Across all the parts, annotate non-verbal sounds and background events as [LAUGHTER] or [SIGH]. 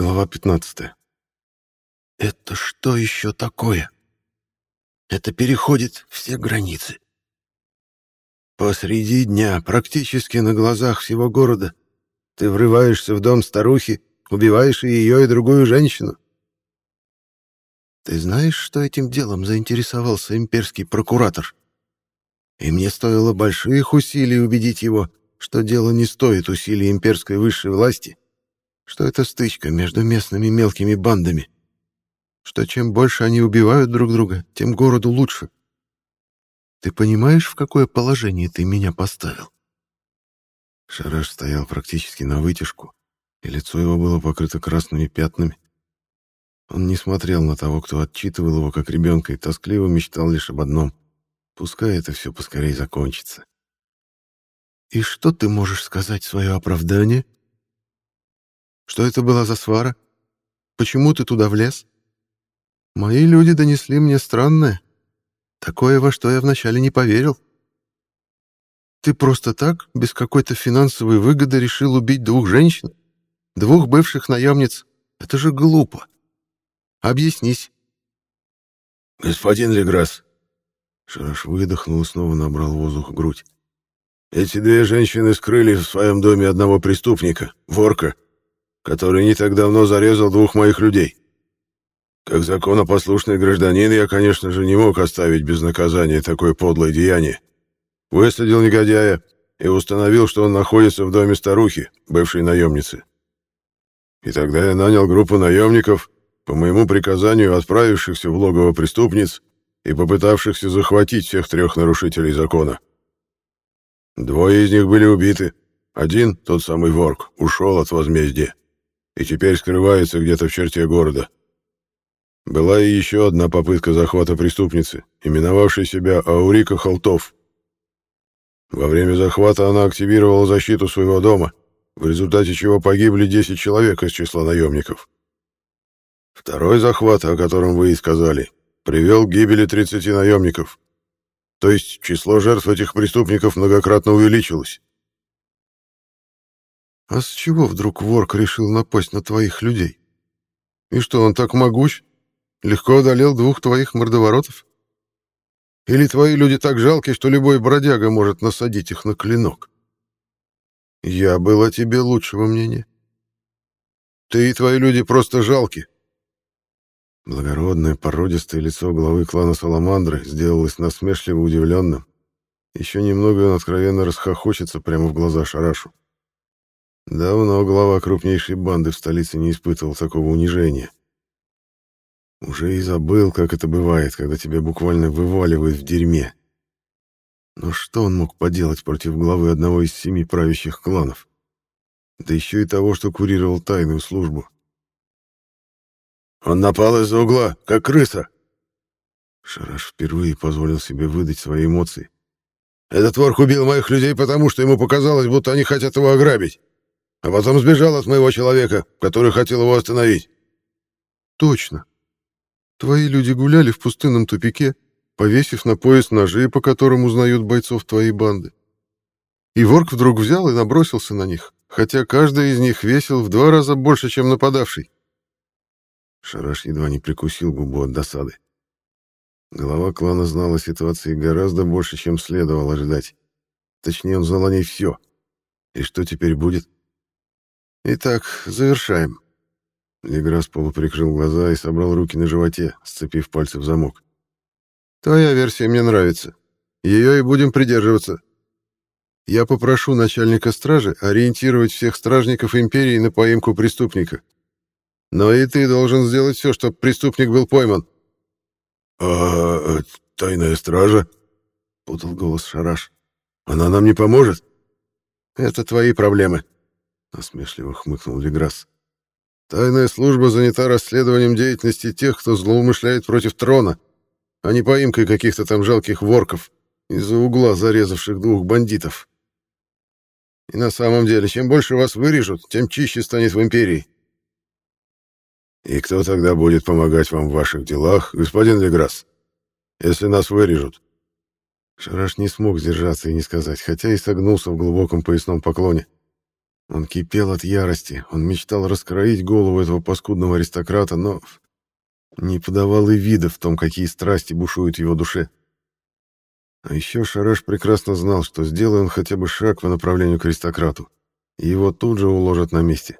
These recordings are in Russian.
Глава 15. Это что еще такое? Это переходит все границы. Посреди дня, практически на глазах всего города, ты врываешься в дом старухи, убиваешь и ее, и другую женщину. Ты знаешь, что этим делом заинтересовался имперский прокуратор? И мне стоило больших усилий убедить его, что дело не стоит усилий имперской высшей власти, что это стычка между местными мелкими бандами, что чем больше они убивают друг друга, тем городу лучше. Ты понимаешь, в какое положение ты меня поставил? Шараш стоял практически на вытяжку, и лицо его было покрыто красными пятнами. Он не смотрел на того, кто отчитывал его как ребенка, и тоскливо мечтал лишь об одном — пускай это все поскорей закончится. «И что ты можешь сказать в свое оправдание?» Что это была за свара? Почему ты туда влез? Мои люди донесли мне странное. Такое, во что я вначале не поверил. Ты просто так, без какой-то финансовой выгоды, решил убить двух женщин? Двух бывших наемниц? Это же глупо. Объяснись. Господин Леграсс. Шараш выдохнул и снова набрал воздух в грудь. Эти две женщины скрыли в своем доме одного преступника, ворка, который не так давно зарезал двух моих людей. Как законопослушный гражданин, я, конечно же, не мог оставить без наказания такое подлое деяние. Выследил негодяя и установил, что он находится в доме старухи, бывшей наемницы. И тогда я нанял группу наемников, по моему приказанию отправившихся в логово преступниц и попытавшихся захватить всех трех нарушителей закона. Двое из них были убиты. Один, тот самый Ворк, ушел от возмездия и теперь скрывается где-то в черте города. Была и еще одна попытка захвата преступницы, именовавшей себя Аурика Холтов. Во время захвата она активировала защиту своего дома, в результате чего погибли 10 человек из числа наемников. Второй захват, о котором вы и сказали, привел к гибели 30 наемников. То есть число жертв этих преступников многократно увеличилось. А с чего вдруг Ворк решил напасть на твоих людей? И что, он так могуч? Легко одолел двух твоих мордоворотов? Или твои люди так жалки, что любой бродяга может насадить их на клинок? Я был о тебе лучшего мнения. Ты и твои люди просто жалки. Благородное породистое лицо главы клана Саламандры сделалось насмешливо удивленным. Еще немного он откровенно расхохочется прямо в глаза Шарашу. Давно глава крупнейшей банды в столице не испытывал такого унижения. Уже и забыл, как это бывает, когда тебя буквально вываливают в дерьме. Но что он мог поделать против главы одного из семи правящих кланов? Да еще и того, что курировал тайную службу. «Он напал из-за угла, как крыса!» Шараш впервые позволил себе выдать свои эмоции. «Этот ворк убил моих людей потому, что ему показалось, будто они хотят его ограбить а потом сбежал от моего человека, который хотел его остановить. Точно. Твои люди гуляли в пустынном тупике, повесив на пояс ножи, по которым узнают бойцов твоей банды. И ворк вдруг взял и набросился на них, хотя каждый из них весил в два раза больше, чем нападавший. Шараш едва не прикусил губу от досады. Глава клана знал о ситуации гораздо больше, чем следовало ожидать. Точнее, он знал о ней все. И что теперь будет? Итак, завершаем. Леграс полуприкрыл глаза и собрал руки на животе, сцепив пальцы в замок. Твоя версия мне нравится. Ее и будем придерживаться. Я попрошу начальника стражи ориентировать всех стражников империи на поимку преступника. Но и ты должен сделать все, чтобы преступник был пойман. — А тайная стража? — путал голос Шараш. — Она нам не поможет? — Это твои проблемы, — насмешливо хмыкнул Леграсс. «Тайная служба занята расследованием деятельности тех, кто злоумышляет против трона, а не поимкой каких-то там жалких ворков, из-за угла зарезавших двух бандитов. И на самом деле, чем больше вас вырежут, тем чище станет в империи». «И кто тогда будет помогать вам в ваших делах, господин Леграсс, если нас вырежут?» Шараш не смог сдержаться и не сказать, хотя и согнулся в глубоком поясном поклоне. Он кипел от ярости, он мечтал раскроить голову этого паскудного аристократа, но не подавал и вида в том, какие страсти бушуют в его душе. А еще Шараш прекрасно знал, что сделай он хотя бы шаг по направлению к аристократу, и его тут же уложат на месте.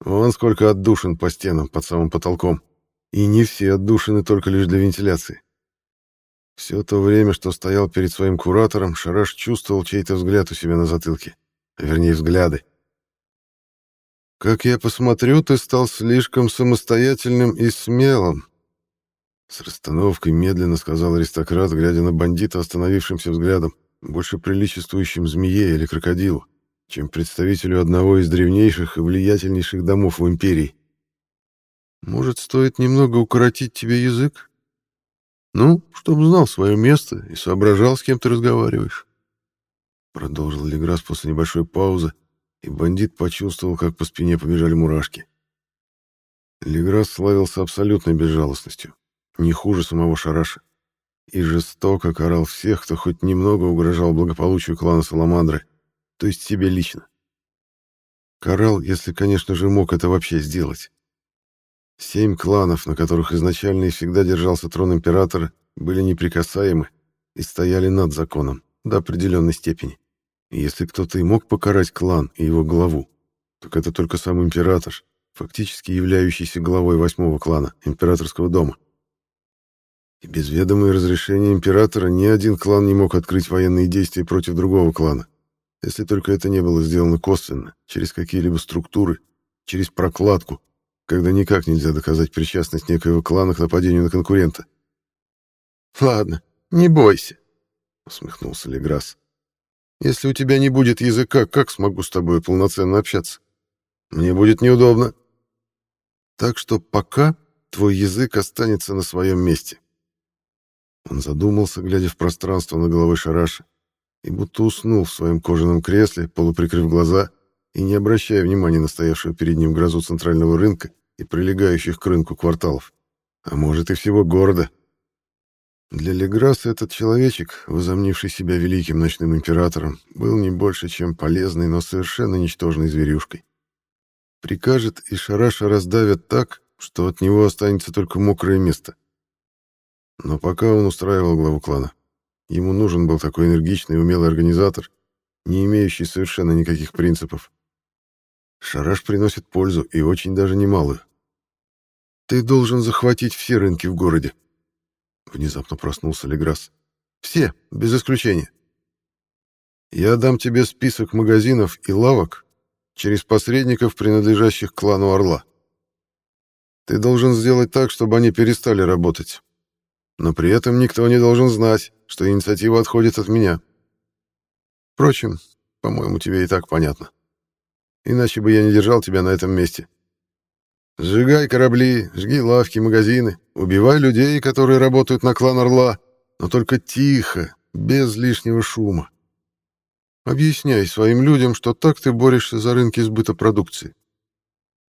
Вон сколько отдушин по стенам под самым потолком, и не все отдушины только лишь для вентиляции. Все то время, что стоял перед своим куратором, Шараш чувствовал чей-то взгляд у себя на затылке вернее, взгляды. «Как я посмотрю, ты стал слишком самостоятельным и смелым», с расстановкой медленно сказал аристократ, глядя на бандита остановившимся взглядом, больше приличествующим змее или крокодилу, чем представителю одного из древнейших и влиятельнейших домов в империи. «Может, стоит немного укоротить тебе язык? Ну, чтобы знал свое место и соображал, с кем ты разговариваешь». Продолжил Леграс после небольшой паузы, и бандит почувствовал, как по спине побежали мурашки. Леграс славился абсолютной безжалостностью, не хуже самого Шараша, и жестоко карал всех, кто хоть немного угрожал благополучию клана Саламандры, то есть себе лично. Карал, если, конечно же, мог это вообще сделать. Семь кланов, на которых изначально и всегда держался трон императора, были неприкасаемы и стояли над законом до определенной степени. Если кто-то и мог покарать клан и его главу, так это только сам император, фактически являющийся главой восьмого клана, императорского дома. И без ведома и разрешения императора ни один клан не мог открыть военные действия против другого клана, если только это не было сделано косвенно, через какие-либо структуры, через прокладку, когда никак нельзя доказать причастность некоего клана к нападению на конкурента. «Ладно, не бойся», — усмехнулся Леграсс. Если у тебя не будет языка, как смогу с тобой полноценно общаться? Мне будет неудобно. Так что пока твой язык останется на своем месте. Он задумался, глядя в пространство на головой Шараша, и будто уснул в своем кожаном кресле, полуприкрыв глаза и не обращая внимания на стоявшую перед ним грозу центрального рынка и прилегающих к рынку кварталов, а может и всего города, для Леграса этот человечек, возомнивший себя великим ночным императором, был не больше, чем полезной, но совершенно ничтожной зверюшкой. Прикажет, и шараша раздавят так, что от него останется только мокрое место. Но пока он устраивал главу клана, ему нужен был такой энергичный и умелый организатор, не имеющий совершенно никаких принципов. Шараш приносит пользу, и очень даже немалую. Ты должен захватить все рынки в городе, Внезапно проснулся Леграсс. «Все, без исключения. Я дам тебе список магазинов и лавок через посредников, принадлежащих клану Орла. Ты должен сделать так, чтобы они перестали работать. Но при этом никто не должен знать, что инициатива отходит от меня. Впрочем, по-моему, тебе и так понятно. Иначе бы я не держал тебя на этом месте. Сжигай корабли, жги лавки, магазины, убивай людей, которые работают на клан Орла, но только тихо, без лишнего шума. Объясняй своим людям, что так ты борешься за рынки сбыта продукции.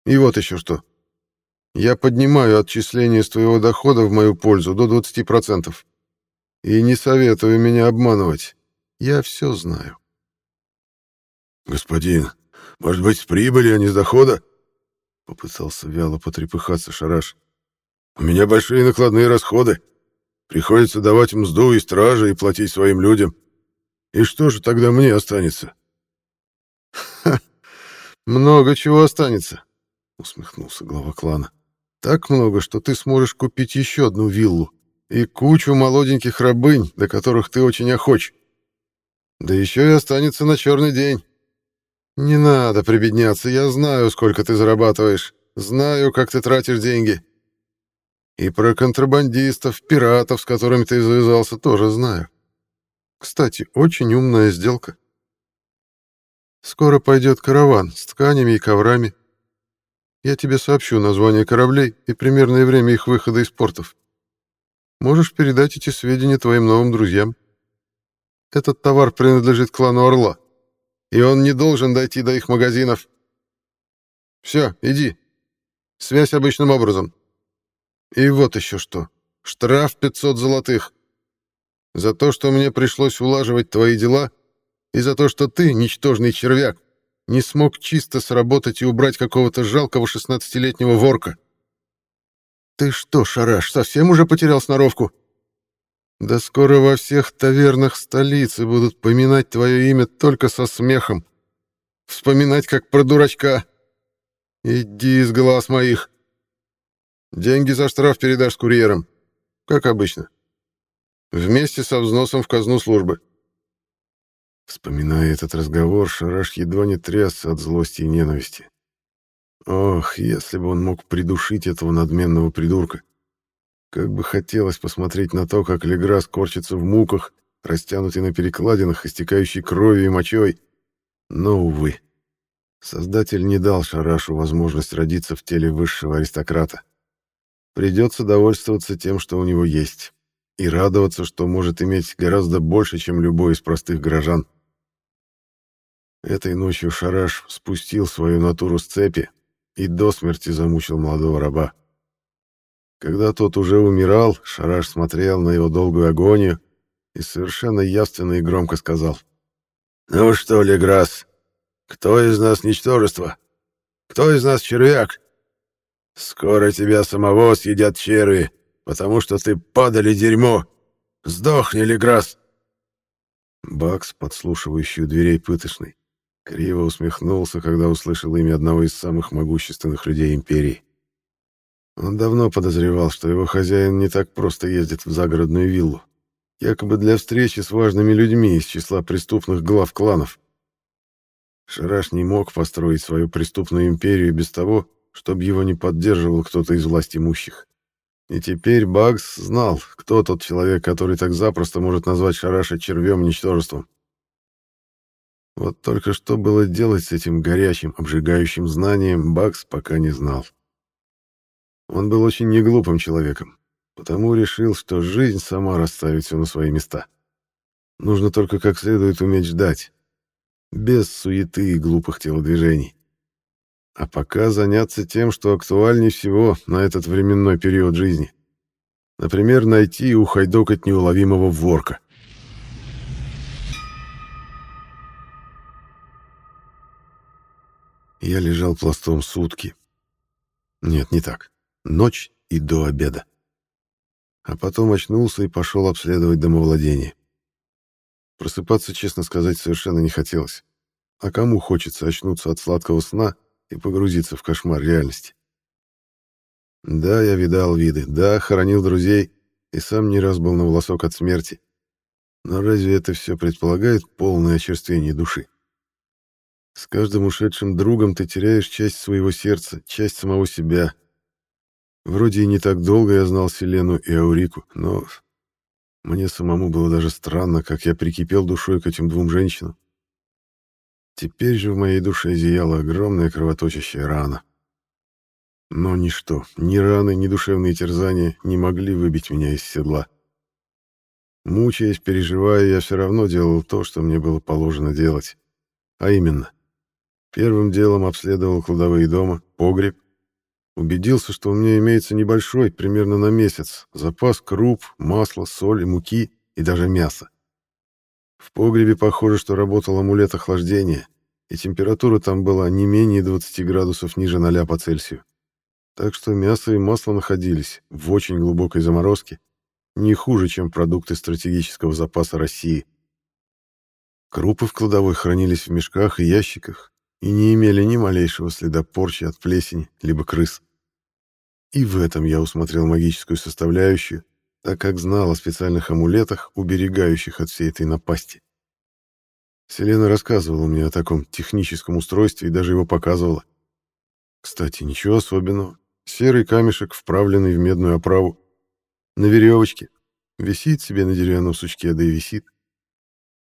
И вот еще что. Я поднимаю отчисление с твоего дохода в мою пользу до 20%. И не советую меня обманывать. Я все знаю. Господин, может быть, с прибыли, а не с дохода? Попытался вяло потрепыхаться Шараш. «У меня большие накладные расходы. Приходится давать мзду и стражи и платить своим людям. И что же тогда мне останется?» «Ха! Много чего останется», — усмехнулся глава клана. «Так много, что ты сможешь купить еще одну виллу и кучу молоденьких рабынь, до которых ты очень охоч. Да еще и останется на черный день». «Не надо прибедняться, я знаю, сколько ты зарабатываешь, знаю, как ты тратишь деньги. И про контрабандистов, пиратов, с которыми ты завязался, тоже знаю. Кстати, очень умная сделка. Скоро пойдет караван с тканями и коврами. Я тебе сообщу название кораблей и примерное время их выхода из портов. Можешь передать эти сведения твоим новым друзьям. Этот товар принадлежит клану Орла и он не должен дойти до их магазинов. Все, иди. Связь обычным образом. И вот еще что. Штраф 500 золотых. За то, что мне пришлось улаживать твои дела, и за то, что ты, ничтожный червяк, не смог чисто сработать и убрать какого-то жалкого шестнадцатилетнего ворка. Ты что, Шараш, совсем уже потерял сноровку? Да скоро во всех тавернах столицы будут поминать твое имя только со смехом. Вспоминать, как про дурачка. Иди из глаз моих. Деньги за штраф передашь с курьером. Как обычно. Вместе со взносом в казну службы. Вспоминая этот разговор, Шараш едва не трясся от злости и ненависти. Ох, если бы он мог придушить этого надменного придурка. Как бы хотелось посмотреть на то, как Леграс корчится в муках, растянутый на перекладинах, истекающий кровью и мочой. Но, увы, Создатель не дал Шарашу возможность родиться в теле высшего аристократа. Придется довольствоваться тем, что у него есть, и радоваться, что может иметь гораздо больше, чем любой из простых горожан. Этой ночью Шараш спустил свою натуру с цепи и до смерти замучил молодого раба. Когда тот уже умирал, Шараш смотрел на его долгую агонию и совершенно явственно и громко сказал. «Ну что, Леграс, кто из нас ничтожество? Кто из нас червяк? Скоро тебя самого съедят черви, потому что ты падали дерьмо. Сдохни, Леграс!» Бакс, подслушивающий у дверей пытошный, криво усмехнулся, когда услышал имя одного из самых могущественных людей империи. Он давно подозревал, что его хозяин не так просто ездит в загородную виллу, якобы для встречи с важными людьми из числа преступных глав кланов. Шараш не мог построить свою преступную империю без того, чтобы его не поддерживал кто-то из власть имущих. И теперь Багс знал, кто тот человек, который так запросто может назвать Шараша червем-ничтожеством. Вот только что было делать с этим горячим, обжигающим знанием, Багс пока не знал. Он был очень неглупым человеком, потому решил, что жизнь сама расставит все на свои места. Нужно только как следует уметь ждать, без суеты и глупых телодвижений. А пока заняться тем, что актуальнее всего на этот временной период жизни. Например, найти и ухайдокать неуловимого ворка. Я лежал пластом сутки. Нет, не так. Ночь и до обеда. А потом очнулся и пошел обследовать домовладение. Просыпаться, честно сказать, совершенно не хотелось. А кому хочется очнуться от сладкого сна и погрузиться в кошмар реальности? Да, я видал виды, да, хоронил друзей и сам не раз был на волосок от смерти. Но разве это все предполагает полное очерствение души? С каждым ушедшим другом ты теряешь часть своего сердца, часть самого себя. Вроде и не так долго я знал Селену и Аурику, но мне самому было даже странно, как я прикипел душой к этим двум женщинам. Теперь же в моей душе зияла огромная кровоточащая рана. Но ничто, ни раны, ни душевные терзания не могли выбить меня из седла. Мучаясь, переживая, я все равно делал то, что мне было положено делать. А именно, первым делом обследовал кладовые дома, погреб Убедился, что у меня имеется небольшой, примерно на месяц, запас круп, масла, соли, муки и даже мяса. В погребе похоже, что работал амулет охлаждения, и температура там была не менее 20 градусов ниже 0 по Цельсию. Так что мясо и масло находились в очень глубокой заморозке, не хуже, чем продукты стратегического запаса России. Крупы в кладовой хранились в мешках и ящиках и не имели ни малейшего следа порчи от плесени либо крыс. И в этом я усмотрел магическую составляющую, так как знал о специальных амулетах, уберегающих от всей этой напасти. Селена рассказывала мне о таком техническом устройстве и даже его показывала. Кстати, ничего особенного. Серый камешек, вправленный в медную оправу. На веревочке. Висит себе на деревянном сучке, да и висит.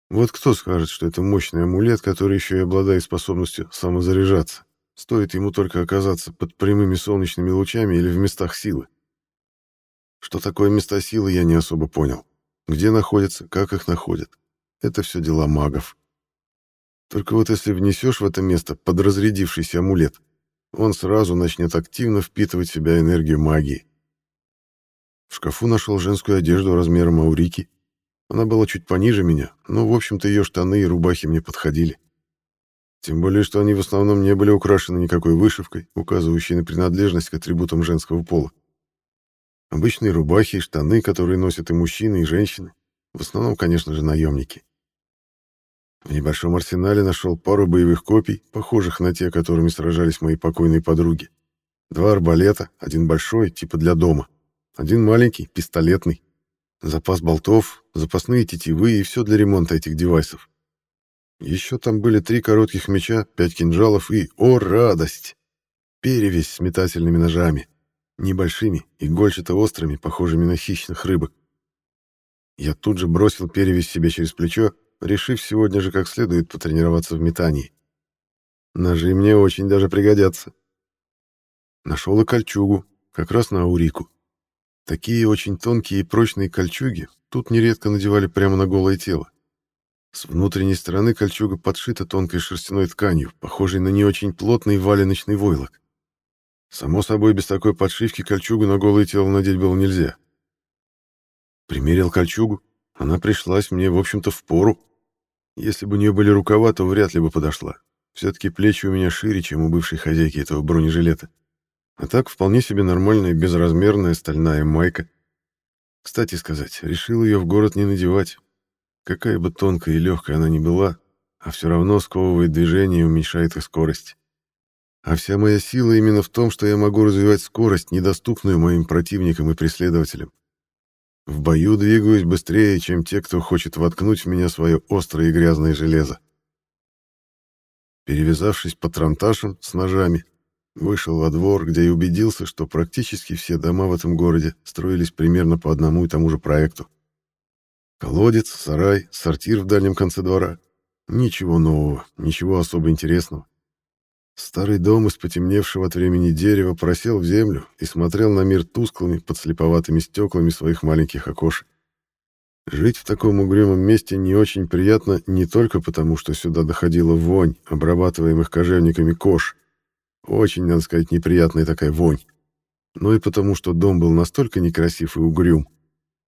Вот кто скажет, что это мощный амулет, который еще и обладает способностью самозаряжаться? Стоит ему только оказаться под прямыми солнечными лучами или в местах силы. Что такое места силы, я не особо понял. Где находятся, как их находят. Это все дела магов. Только вот если внесешь в это место подразрядившийся амулет, он сразу начнет активно впитывать в себя энергию магии. В шкафу нашел женскую одежду размером аурики. Она была чуть пониже меня, но, в общем-то, ее штаны и рубахи мне подходили. Тем более, что они в основном не были украшены никакой вышивкой, указывающей на принадлежность к атрибутам женского пола. Обычные рубахи и штаны, которые носят и мужчины, и женщины. В основном, конечно же, наемники. В небольшом арсенале нашел пару боевых копий, похожих на те, которыми сражались мои покойные подруги. Два арбалета, один большой, типа для дома, один маленький, пистолетный. Запас болтов, запасные тетивы и все для ремонта этих девайсов. Еще там были три коротких меча, пять кинжалов и, о радость, перевесь с метательными ножами, небольшими, игольчато-острыми, похожими на хищных рыбок. Я тут же бросил перевесь себе через плечо, решив сегодня же как следует потренироваться в метании. Ножи мне очень даже пригодятся. Нашел и кольчугу, как раз на аурику. Такие очень тонкие и прочные кольчуги тут нередко надевали прямо на голое тело. С внутренней стороны кольчуга подшита тонкой шерстяной тканью, похожей на не очень плотный валеночный войлок. Само собой, без такой подшивки кольчугу на голое тело надеть было нельзя. Примерил кольчугу, она пришлась мне, в общем-то, в пору. Если бы у нее были рукава, то вряд ли бы подошла. Все-таки плечи у меня шире, чем у бывшей хозяйки этого бронежилета. А так, вполне себе нормальная, безразмерная стальная майка. Кстати сказать, решил ее в город не надевать. Какая бы тонкая и легкая она ни была, а все равно сковывает движение и уменьшает их скорость. А вся моя сила именно в том, что я могу развивать скорость, недоступную моим противникам и преследователям. В бою двигаюсь быстрее, чем те, кто хочет воткнуть в меня свое острое и грязное железо. Перевязавшись по транташам с ножами, вышел во двор, где и убедился, что практически все дома в этом городе строились примерно по одному и тому же проекту. Колодец, сарай, сортир в дальнем конце двора. Ничего нового, ничего особо интересного. Старый дом из потемневшего от времени дерева просел в землю и смотрел на мир тусклыми, подслеповатыми стеклами своих маленьких окошек. Жить в таком угрюмом месте не очень приятно не только потому, что сюда доходила вонь обрабатываемых кожевниками кож. Очень, надо сказать, неприятная такая вонь. Но и потому, что дом был настолько некрасив и угрюм,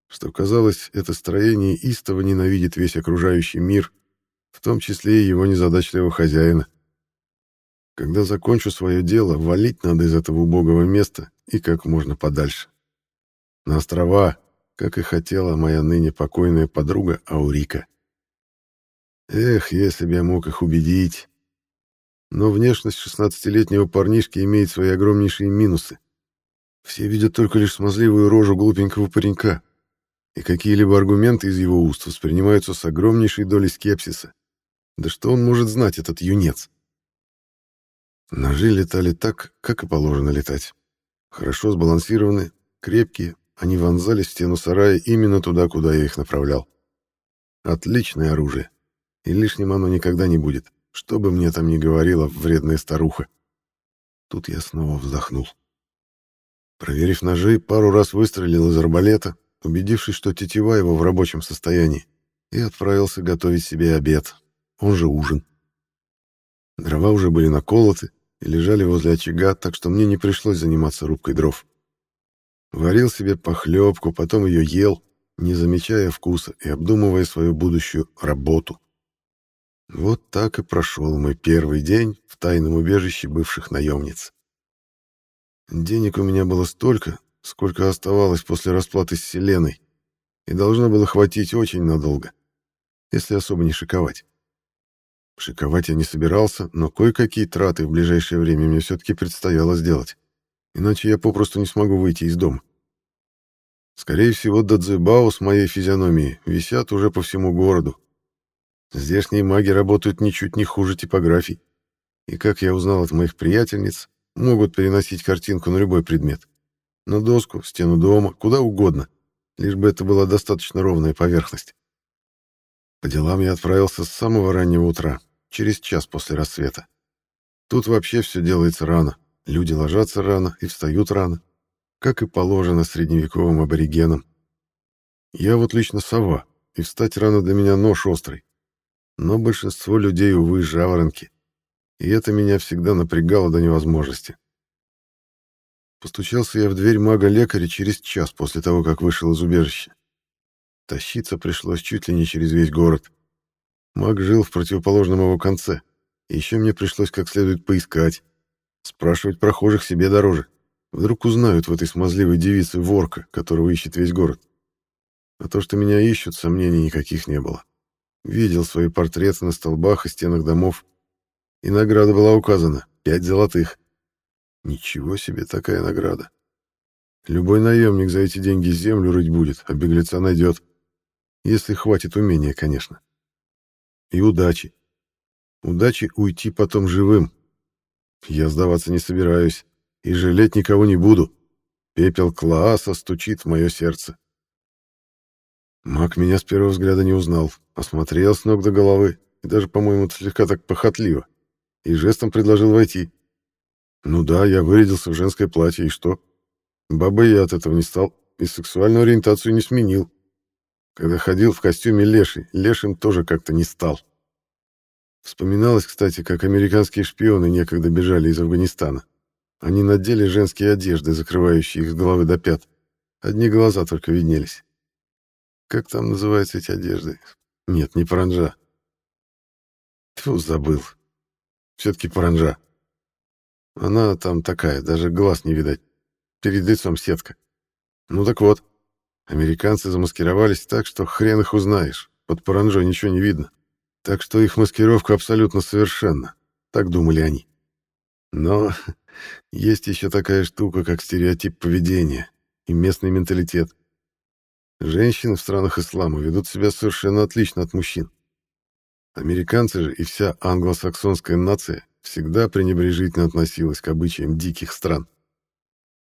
что, казалось, это строение истово ненавидит весь окружающий мир, в том числе и его незадачливого хозяина. Когда закончу свое дело, валить надо из этого убогого места и как можно подальше. На острова, как и хотела моя ныне покойная подруга Аурика. Эх, если бы я мог их убедить. Но внешность шестнадцатилетнего парнишки имеет свои огромнейшие минусы. Все видят только лишь смазливую рожу глупенького паренька, и какие-либо аргументы из его уст воспринимаются с огромнейшей долей скепсиса. Да что он может знать, этот юнец? Ножи летали так, как и положено летать. Хорошо сбалансированы, крепкие, они вонзались в стену сарая именно туда, куда я их направлял. Отличное оружие. И лишним оно никогда не будет, что бы мне там ни говорила вредная старуха. Тут я снова вздохнул. Проверив ножи, пару раз выстрелил из арбалета, убедившись, что тетива его в рабочем состоянии, и отправился готовить себе обед, он же ужин. Дрова уже были наколоты, и лежали возле очага, так что мне не пришлось заниматься рубкой дров. Варил себе похлебку, потом ее ел, не замечая вкуса и обдумывая свою будущую работу. Вот так и прошел мой первый день в тайном убежище бывших наемниц. Денег у меня было столько, сколько оставалось после расплаты с Селеной, и должно было хватить очень надолго, если особо не шиковать. Шиковать я не собирался, но кое-какие траты в ближайшее время мне все-таки предстояло сделать. Иначе я попросту не смогу выйти из дома. Скорее всего, дадзебао с моей физиономией висят уже по всему городу. Здешние маги работают ничуть не хуже типографий. И, как я узнал от моих приятельниц, могут переносить картинку на любой предмет. На доску, стену дома, куда угодно, лишь бы это была достаточно ровная поверхность. По делам я отправился с самого раннего утра, через час после рассвета. Тут вообще все делается рано. Люди ложатся рано и встают рано, как и положено средневековым аборигенам. Я вот лично сова, и встать рано для меня нож острый. Но большинство людей, увы, жаворонки. И это меня всегда напрягало до невозможности. Постучался я в дверь мага-лекаря через час после того, как вышел из убежища. Тащиться пришлось чуть ли не через весь город. Маг жил в противоположном его конце, Еще мне пришлось как следует поискать. Спрашивать прохожих себе дороже. Вдруг узнают в этой смазливой девице ворка, которого ищет весь город. А то, что меня ищут, сомнений никаких не было. Видел свои портреты на столбах и стенах домов. И награда была указана — пять золотых. Ничего себе такая награда. Любой наемник за эти деньги землю рыть будет, а беглеца найдет. Если хватит умения, конечно. И удачи. Удачи уйти потом живым. Я сдаваться не собираюсь и жалеть никого не буду. Пепел Клааса стучит в мое сердце. Маг меня с первого взгляда не узнал, осмотрел с ног до головы, и даже, по-моему, слегка так похотливо, и жестом предложил войти. Ну да, я вырядился в женское платье, и что? Бабой я от этого не стал, и сексуальную ориентацию не сменил. Когда ходил в костюме леший, лешим тоже как-то не стал. Вспоминалось, кстати, как американские шпионы некогда бежали из Афганистана. Они надели женские одежды, закрывающие их с головы до пят. Одни глаза только виднелись. Как там называются эти одежды? Нет, не паранжа. Тьфу, забыл. Все-таки паранжа. Она там такая, даже глаз не видать. Перед лицом сетка. Ну так вот, американцы замаскировались так, что хрен их узнаешь. Под паранжой ничего не видно. Так что их маскировка абсолютно совершенна. Так думали они. Но [LAUGHS] есть еще такая штука, как стереотип поведения и местный менталитет. Женщины в странах ислама ведут себя совершенно отлично от мужчин. Американцы же и вся англосаксонская нация всегда пренебрежительно относилась к обычаям диких стран.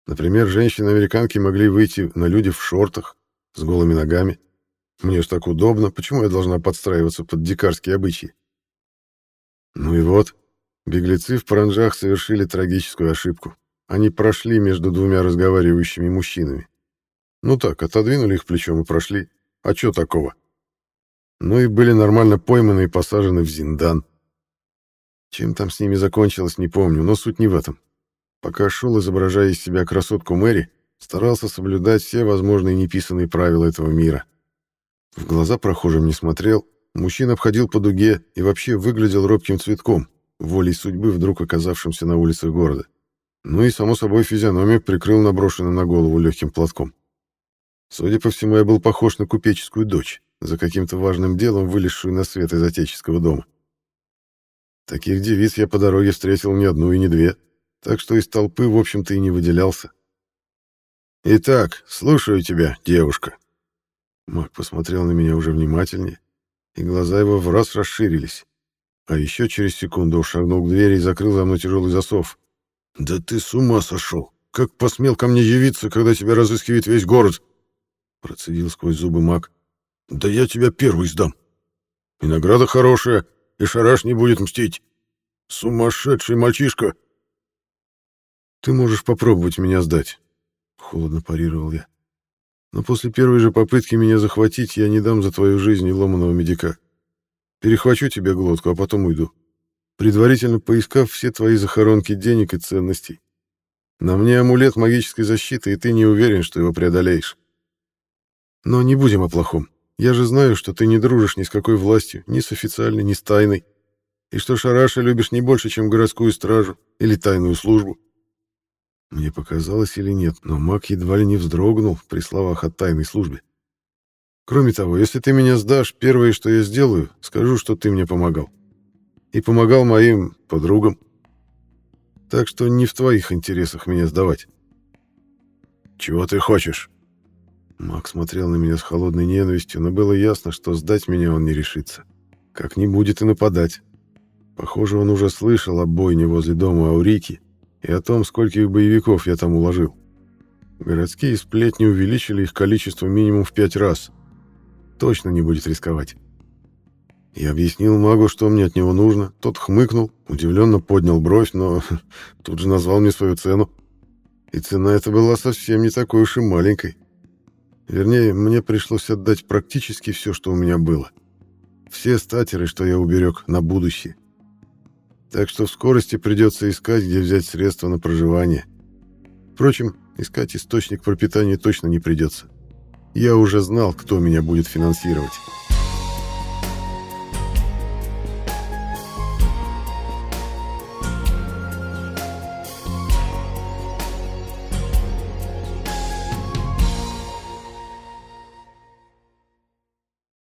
Например, женщины-американки могли выйти на люди в шортах, с голыми ногами. Мне ж так удобно, почему я должна подстраиваться под дикарские обычаи? Ну и вот, беглецы в паранжах совершили трагическую ошибку. Они прошли между двумя разговаривающими мужчинами. Ну так, отодвинули их плечом и прошли. А что такого? Ну и были нормально пойманы и посажены в Зиндан. Чем там с ними закончилось, не помню, но суть не в этом. Пока шел, изображая из себя красотку Мэри, старался соблюдать все возможные неписанные правила этого мира. В глаза прохожим не смотрел, мужчина обходил по дуге и вообще выглядел робким цветком, волей судьбы вдруг оказавшимся на улицах города. Ну и, само собой, физиономию прикрыл наброшенным на голову легким платком. Судя по всему, я был похож на купеческую дочь, за каким-то важным делом вылезшую на свет из отеческого дома. Таких девиц я по дороге встретил не одну и не две, так что из толпы, в общем-то, и не выделялся. «Итак, слушаю тебя, девушка». Мак посмотрел на меня уже внимательнее, и глаза его в раз расширились. А еще через секунду шагнул к двери и закрыл за мной тяжелый засов. «Да ты с ума сошел! Как посмел ко мне явиться, когда тебя разыскивает весь город?» Процедил сквозь зубы маг. «Да я тебя первый сдам. И награда хорошая, и шараш не будет мстить. Сумасшедший мальчишка!» «Ты можешь попробовать меня сдать», — холодно парировал я. «Но после первой же попытки меня захватить я не дам за твою жизнь и ломаного медика. Перехвачу тебе глотку, а потом уйду, предварительно поискав все твои захоронки денег и ценностей. На мне амулет магической защиты, и ты не уверен, что его преодолеешь. Но не будем о плохом. Я же знаю, что ты не дружишь ни с какой властью, ни с официальной, ни с тайной, и что Шараша любишь не больше, чем городскую стражу или тайную службу. Мне показалось или нет, но маг едва ли не вздрогнул при словах о тайной службе. Кроме того, если ты меня сдашь, первое, что я сделаю, скажу, что ты мне помогал. И помогал моим подругам. Так что не в твоих интересах меня сдавать. «Чего ты хочешь?» Мак смотрел на меня с холодной ненавистью, но было ясно, что сдать меня он не решится. Как не будет и нападать. Похоже, он уже слышал о бойне возле дома Аурики и о том, скольких боевиков я там уложил. Городские сплетни увеличили их количество минимум в пять раз. Точно не будет рисковать. Я объяснил магу, что мне от него нужно. Тот хмыкнул, удивленно поднял бровь, но [LAUGHS] тут же назвал мне свою цену. И цена эта была совсем не такой уж и маленькой. Вернее, мне пришлось отдать практически все, что у меня было. Все статеры, что я уберег на будущее. Так что в скорости придется искать, где взять средства на проживание. Впрочем, искать источник пропитания точно не придется. Я уже знал, кто меня будет финансировать.